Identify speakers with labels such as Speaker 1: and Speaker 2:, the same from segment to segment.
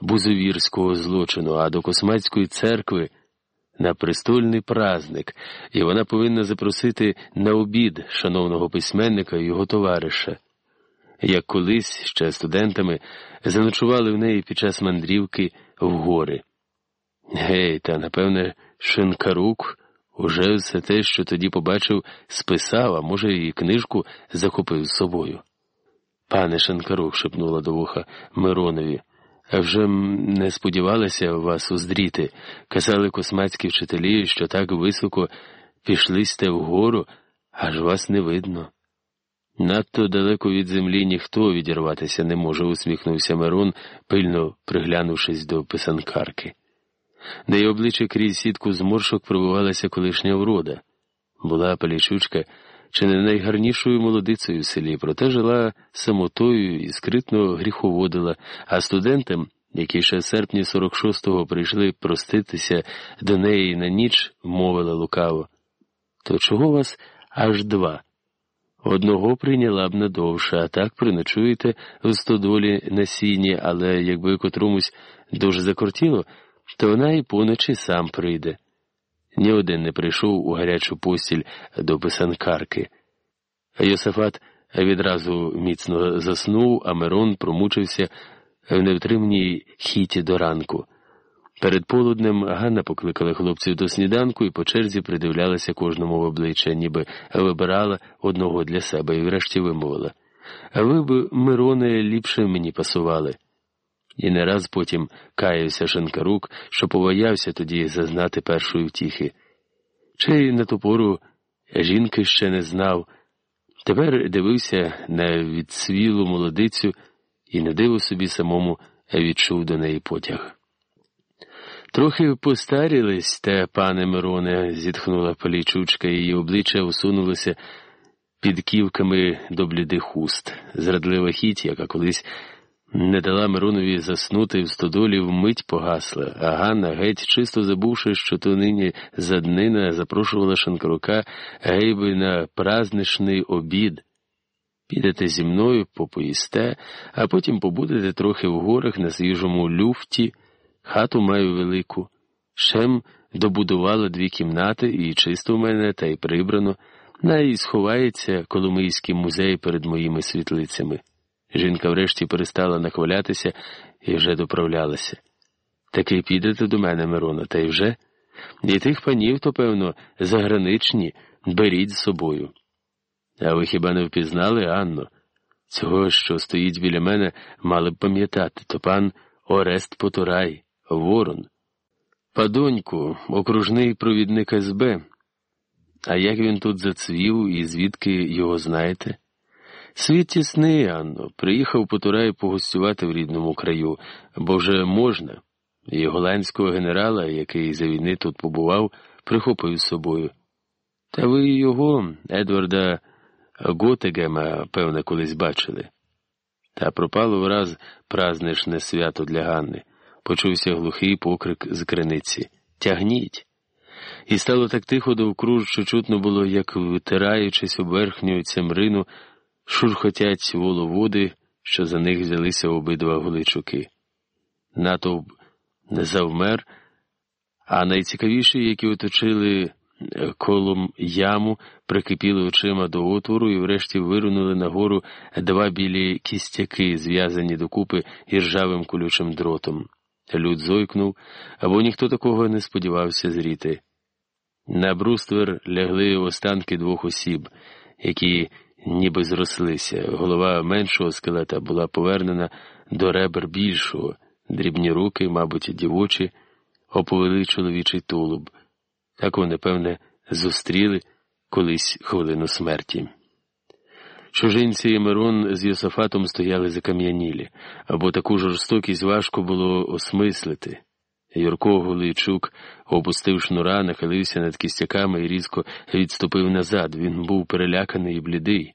Speaker 1: бузовірського злочину, а до Космацької церкви на престольний праздник, і вона повинна запросити на обід шановного письменника і його товариша. Як колись ще студентами заночували в неї під час мандрівки в гори. Гей, та, напевне, Шинкарук уже все те, що тоді побачив, списав, а може, і книжку захопив з собою. Пане Шинкарук, шепнула до вуха Миронові. Вже не сподівалася вас уздріти. Казали космацькі вчителі, що так високо пішли сте вгору, аж вас не видно. Надто далеко від землі ніхто відірватися не може, усміхнувся Мирон, пильно приглянувшись до писанкарки. На її обличчя крізь сітку зморшок пробувалася колишня врода. Була палічучка чи не найгарнішою молодицею в селі, проте жила самотою і скритно гріховодила, а студентам, які ще в серпні 46-го прийшли проститися до неї на ніч, мовила лукаво. То чого вас аж два? Одного прийняла б надовше, а так приночуєте в стодолі на сіні, але якби котромусь дуже закортіло, то вона і поночі сам прийде. Ні один не прийшов у гарячу постіль до писанкарки. Йосифат відразу міцно заснув, а Мирон промучився в невтримній хіті до ранку. Перед полуднем Ганна покликала хлопців до сніданку і по черзі придивлялася кожному в обличчя, ніби вибирала одного для себе і врешті вимовила. Ви б, Мироне, ліпше мені пасували. І не раз потім каявся Шенкарук, що побоявся тоді зазнати першої втіхи. Чи на ту пору жінки ще не знав. Тепер дивився на відсвілу молодицю і не диво собі самому відчув до неї потяг. Трохи постарілись, те, пане Мироне, зітхнула полічучка, її обличчя усунулося під ківками до блідих уст. Зрадлива хіть, яка колись не дала Миронові заснути в стодолі, вмить погасла, а Ганна, геть, чисто забувши, що то нині заднина, запрошувала Шанкарука гейби на праздничний обід. Підете зі мною, попоїсте, а потім побудете трохи в горах на свіжому люфті, хату маю велику. Шем добудувала дві кімнати, і чисто в мене, та й прибрано, най сховається Коломийський музей перед моїми світлицями. Жінка врешті перестала нахвалятися і вже доправлялася. Таки підете до мене, Мирона, та й вже? І тих панів, то, певно, заграничні, беріть з собою. А ви хіба не впізнали, Анно? Цього, що стоїть біля мене, мали б пам'ятати, то пан Орест Потурай, Ворон. Падоньку, окружний провідник СБ. А як він тут зацвів і звідки його знаєте? Світ тісний, Анно, приїхав Потурай погостювати в рідному краю, бо вже можна, і голландського генерала, який за війни тут побував, прихопив з собою. Та ви його, Едварда Готегема, певне, колись бачили. Та пропало враз праздничне свято для Ганни. Почувся глухий покрик з криниці Тягніть. І стало так тихо довкруж, що чутно було, як, витираючись об верхню цемрину, шурхотять воловоди, що за них взялися обидва голичуки. Натовп не завмер, а найцікавіші, які оточили е, колом яму, прикипіли очима до отвору і врешті вирунули нагору два білі кістяки, зв'язані докупи іржавим колючим дротом. Люд зойкнув, або ніхто такого не сподівався зріти. На бруствер лягли останки двох осіб, які ніби зрослися. Голова меншого скелета була повернена до ребер більшого, дрібні руки, мабуть, дівочі, оповели чоловічий тулуб. Так вони, певне, зустріли колись хвилину смерті. Чужинці і Мирон з Йосафатом стояли закам'янілі, або таку жорстокість важко було осмислити. Юрко Гулийчук, опустив шнура, нахилився над кістяками і різко відступив назад. Він був переляканий і блідий.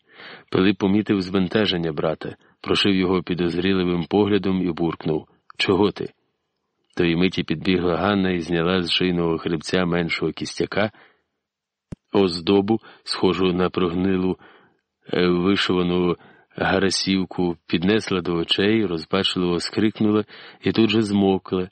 Speaker 1: Пилип помітив збентеження брата, прошив його підозріливим поглядом і буркнув Чого ти? Тої миті підбігла Ганна і зняла з шийного хребця меншого кістяка, оздобу, схожу на прогнилу, е, вишивану Гарасівку піднесла до очей, розпачливо скрикнула і тут же змокла.